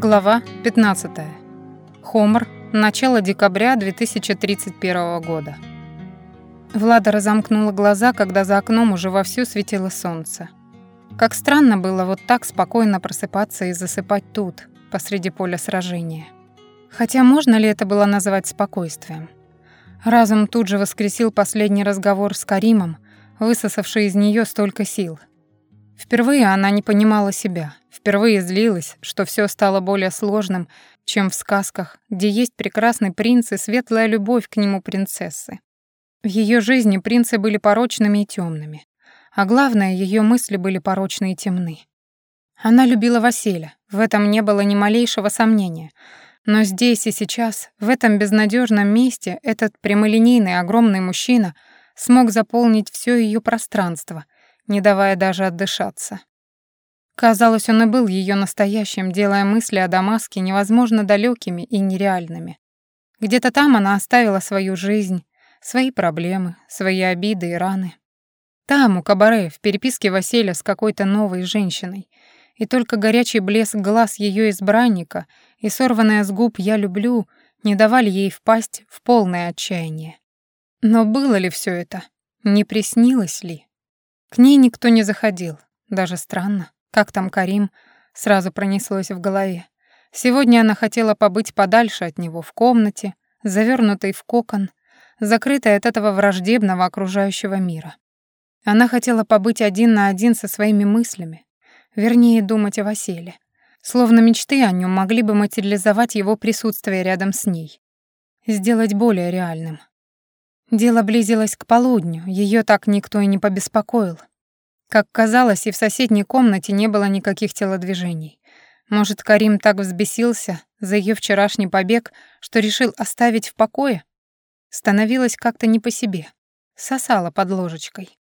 Глава 15. Хомр. Начало декабря 2031 года. Влада разомкнула глаза, когда за окном уже вовсю светило солнце. Как странно было вот так спокойно просыпаться и засыпать тут, посреди поля сражения. Хотя можно ли это было назвать спокойствием? Разум тут же воскресил последний разговор с Каримом, высосавший из нее столько сил. Впервые она не понимала себя, впервые злилась, что все стало более сложным, чем в сказках, где есть прекрасный принц и светлая любовь к нему принцессы. В ее жизни принцы были порочными и темными, а главное, ее мысли были порочны и темны. Она любила Василя, в этом не было ни малейшего сомнения, но здесь и сейчас, в этом безнадежном месте, этот прямолинейный огромный мужчина смог заполнить все ее пространство — не давая даже отдышаться. Казалось, он и был ее настоящим, делая мысли о Дамаске невозможно далекими и нереальными. Где-то там она оставила свою жизнь, свои проблемы, свои обиды и раны. Там, у Кабаре, в переписке Василия с какой-то новой женщиной. И только горячий блеск глаз ее избранника и сорванная с губ «я люблю» не давали ей впасть в полное отчаяние. Но было ли все это? Не приснилось ли? К ней никто не заходил. Даже странно. Как там Карим? Сразу пронеслось в голове. Сегодня она хотела побыть подальше от него, в комнате, завернутой в кокон, закрытой от этого враждебного окружающего мира. Она хотела побыть один на один со своими мыслями, вернее, думать о Василе. Словно мечты о нем могли бы материализовать его присутствие рядом с ней. Сделать более реальным. Дело близилось к полудню, ее так никто и не побеспокоил. Как казалось, и в соседней комнате не было никаких телодвижений. Может, Карим так взбесился за ее вчерашний побег, что решил оставить в покое? Становилось как-то не по себе. Сосала под ложечкой.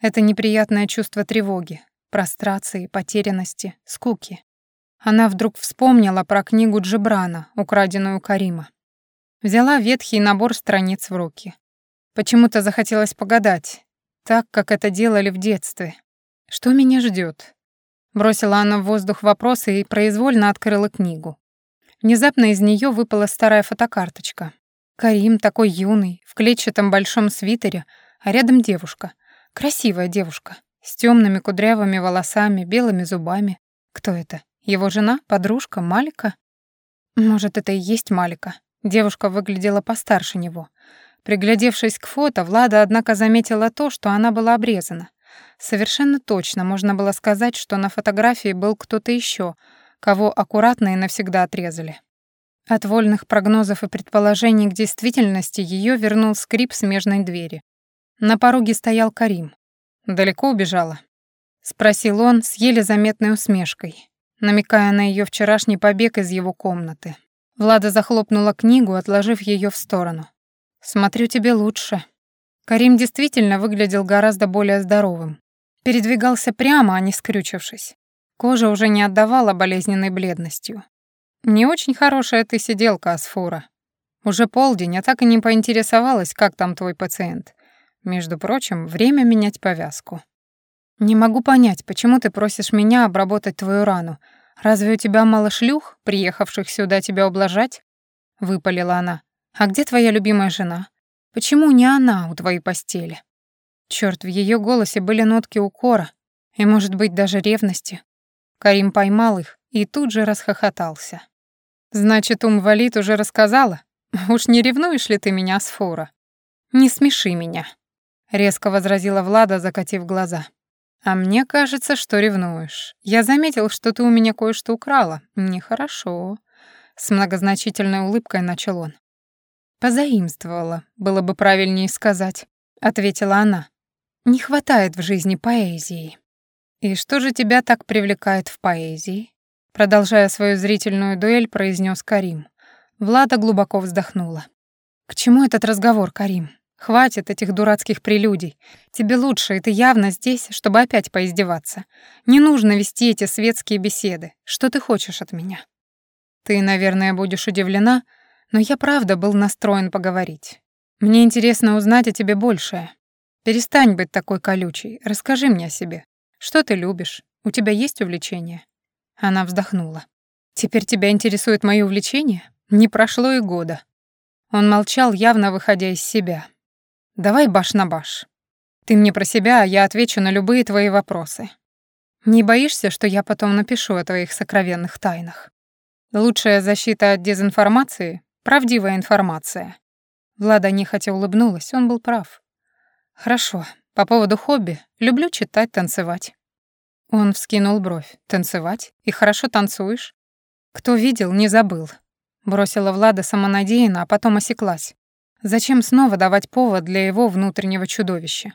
Это неприятное чувство тревоги, прострации, потерянности, скуки. Она вдруг вспомнила про книгу Джибрана, украденную Карима. Взяла ветхий набор страниц в руки. Почему-то захотелось погадать, так, как это делали в детстве. Что меня ждет? Бросила она в воздух вопросы и произвольно открыла книгу. Внезапно из нее выпала старая фотокарточка. Карим такой юный, в клетчатом большом свитере, а рядом девушка. Красивая девушка, с темными кудрявыми волосами, белыми зубами. Кто это? Его жена, подружка, Малика? Может, это и есть Малика. Девушка выглядела постарше него. Приглядевшись к фото, Влада, однако, заметила то, что она была обрезана. Совершенно точно можно было сказать, что на фотографии был кто-то еще, кого аккуратно и навсегда отрезали. От вольных прогнозов и предположений к действительности ее вернул скрип смежной двери. На пороге стоял Карим. «Далеко убежала?» — спросил он с еле заметной усмешкой, намекая на ее вчерашний побег из его комнаты. Влада захлопнула книгу, отложив ее в сторону. «Смотрю, тебе лучше». Карим действительно выглядел гораздо более здоровым. Передвигался прямо, а не скрючившись. Кожа уже не отдавала болезненной бледностью. «Не очень хорошая ты сиделка, Асфура. Уже полдень, а так и не поинтересовалась, как там твой пациент. Между прочим, время менять повязку». «Не могу понять, почему ты просишь меня обработать твою рану. Разве у тебя мало шлюх, приехавших сюда тебя ублажать?» — выпалила она. А где твоя любимая жена? Почему не она у твоей постели? Черт, в ее голосе были нотки укора и, может быть, даже ревности. Карим поймал их и тут же расхохотался. Значит, Ум-Валит уже рассказала? Уж не ревнуешь ли ты меня с фора? Не смеши меня, резко возразила Влада, закатив глаза. А мне кажется, что ревнуешь. Я заметил, что ты у меня кое-что украла. Нехорошо. С многозначительной улыбкой начал он. «Позаимствовала, было бы правильнее сказать», — ответила она. «Не хватает в жизни поэзии». «И что же тебя так привлекает в поэзии?» Продолжая свою зрительную дуэль, произнес Карим. Влада глубоко вздохнула. «К чему этот разговор, Карим? Хватит этих дурацких прелюдий. Тебе лучше, и ты явно здесь, чтобы опять поиздеваться. Не нужно вести эти светские беседы. Что ты хочешь от меня?» «Ты, наверное, будешь удивлена, но я правда был настроен поговорить. Мне интересно узнать о тебе большее. Перестань быть такой колючей, расскажи мне о себе. Что ты любишь? У тебя есть увлечения?» Она вздохнула. Теперь тебя интересует моё увлечение? Не прошло и года. Он молчал, явно выходя из себя. Давай баш на баш. Ты мне про себя, а я отвечу на любые твои вопросы. Не боишься, что я потом напишу о твоих сокровенных тайнах? Лучшая защита от дезинформации — правдивая информация. Влада нехотя улыбнулась, он был прав. Хорошо, по поводу хобби. Люблю читать, танцевать. Он вскинул бровь. Танцевать? И хорошо танцуешь? Кто видел, не забыл. Бросила Влада самонадеянно, а потом осеклась. Зачем снова давать повод для его внутреннего чудовища?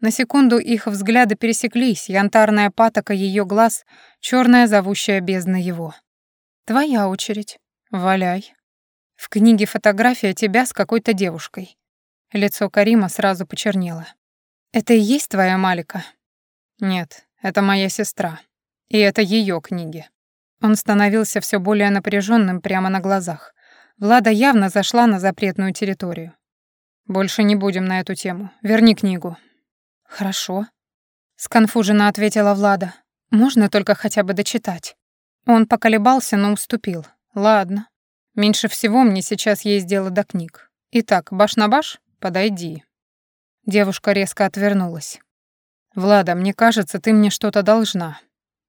На секунду их взгляды пересеклись, янтарная патока ее глаз, черная зовущая бездна его. «Твоя очередь. Валяй». В книге фотография тебя с какой-то девушкой. Лицо Карима сразу почернело. «Это и есть твоя Малика?» «Нет, это моя сестра. И это ее книги». Он становился все более напряженным прямо на глазах. Влада явно зашла на запретную территорию. «Больше не будем на эту тему. Верни книгу». «Хорошо», — сконфуженно ответила Влада. «Можно только хотя бы дочитать». Он поколебался, но уступил. «Ладно. Меньше всего мне сейчас есть дело до книг. Итак, баш на баш, подойди». Девушка резко отвернулась. «Влада, мне кажется, ты мне что-то должна».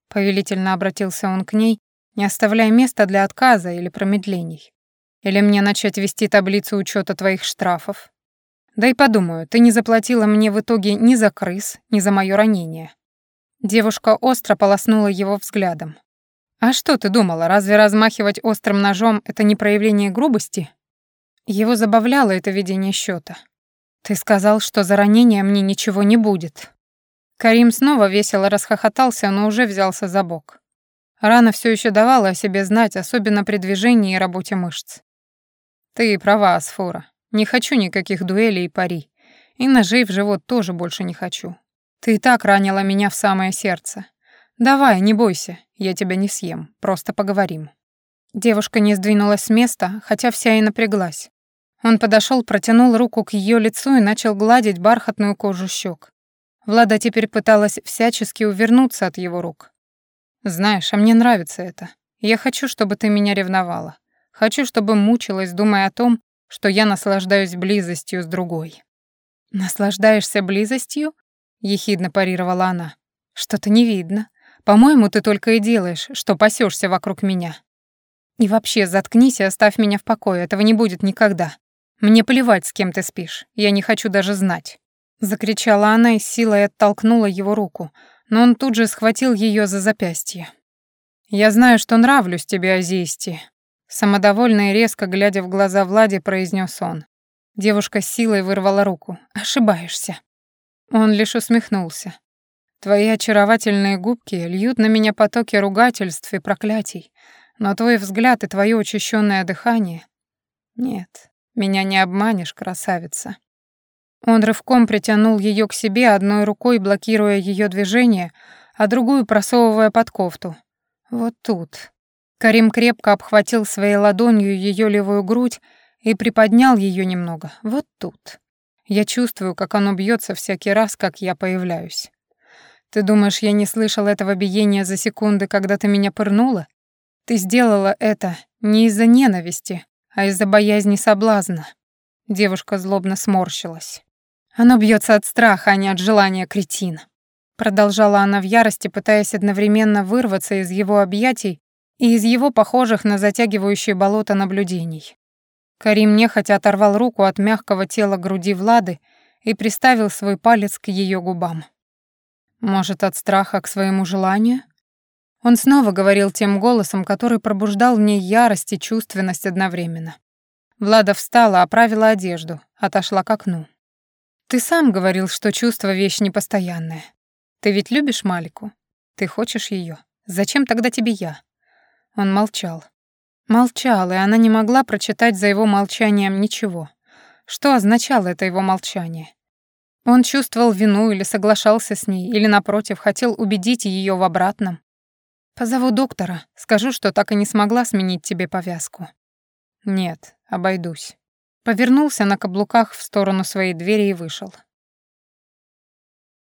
Повелительно обратился он к ней, не оставляя места для отказа или промедлений. Или мне начать вести таблицу учета твоих штрафов? Да и подумаю, ты не заплатила мне в итоге ни за крыс, ни за мое ранение. Девушка остро полоснула его взглядом. А что ты думала, разве размахивать острым ножом — это не проявление грубости? Его забавляло это ведение счета. Ты сказал, что за ранение мне ничего не будет. Карим снова весело расхохотался, но уже взялся за бок. Рана все еще давала о себе знать, особенно при движении и работе мышц. Ты права, Асфора. Не хочу никаких дуэлей и пари. И ножей в живот тоже больше не хочу. Ты и так ранила меня в самое сердце. Давай, не бойся, я тебя не съем, просто поговорим. Девушка не сдвинулась с места, хотя вся и напряглась. Он подошел, протянул руку к ее лицу и начал гладить бархатную кожу щек. Влада теперь пыталась всячески увернуться от его рук. «Знаешь, а мне нравится это. Я хочу, чтобы ты меня ревновала. Хочу, чтобы мучилась, думая о том, что я наслаждаюсь близостью с другой». «Наслаждаешься близостью?» — ехидно парировала она. «Что-то не видно. По-моему, ты только и делаешь, что пасешься вокруг меня. И вообще, заткнись и оставь меня в покое, этого не будет никогда. Мне плевать, с кем ты спишь, я не хочу даже знать». Закричала она и силой оттолкнула его руку, но он тут же схватил ее за запястье. «Я знаю, что нравлюсь тебе, Азисти», Самодовольно и резко, глядя в глаза Влади, произнес он. Девушка силой вырвала руку. «Ошибаешься». Он лишь усмехнулся. «Твои очаровательные губки льют на меня потоки ругательств и проклятий, но твой взгляд и твое учащенное дыхание... Нет, меня не обманешь, красавица». Он рывком притянул ее к себе, одной рукой блокируя ее движение, а другую просовывая под кофту. Вот тут, Карим крепко обхватил своей ладонью ее левую грудь и приподнял ее немного. Вот тут. Я чувствую, как оно бьется всякий раз, как я появляюсь. Ты думаешь, я не слышал этого биения за секунды, когда ты меня пырнула? Ты сделала это не из-за ненависти, а из-за боязни соблазна. Девушка злобно сморщилась. Оно бьется от страха, а не от желания кретина. Продолжала она в ярости, пытаясь одновременно вырваться из его объятий и из его похожих на затягивающие болото наблюдений. Карим нехотя оторвал руку от мягкого тела груди Влады и приставил свой палец к ее губам. Может, от страха к своему желанию? Он снова говорил тем голосом, который пробуждал в ней ярость и чувственность одновременно. Влада встала, оправила одежду, отошла к окну. «Ты сам говорил, что чувство — вещь непостоянная. Ты ведь любишь Малику? Ты хочешь ее? Зачем тогда тебе я? Он молчал. Молчал, и она не могла прочитать за его молчанием ничего. Что означало это его молчание? Он чувствовал вину или соглашался с ней, или, напротив, хотел убедить ее в обратном. «Позову доктора, скажу, что так и не смогла сменить тебе повязку». «Нет, обойдусь». Повернулся на каблуках в сторону своей двери и вышел.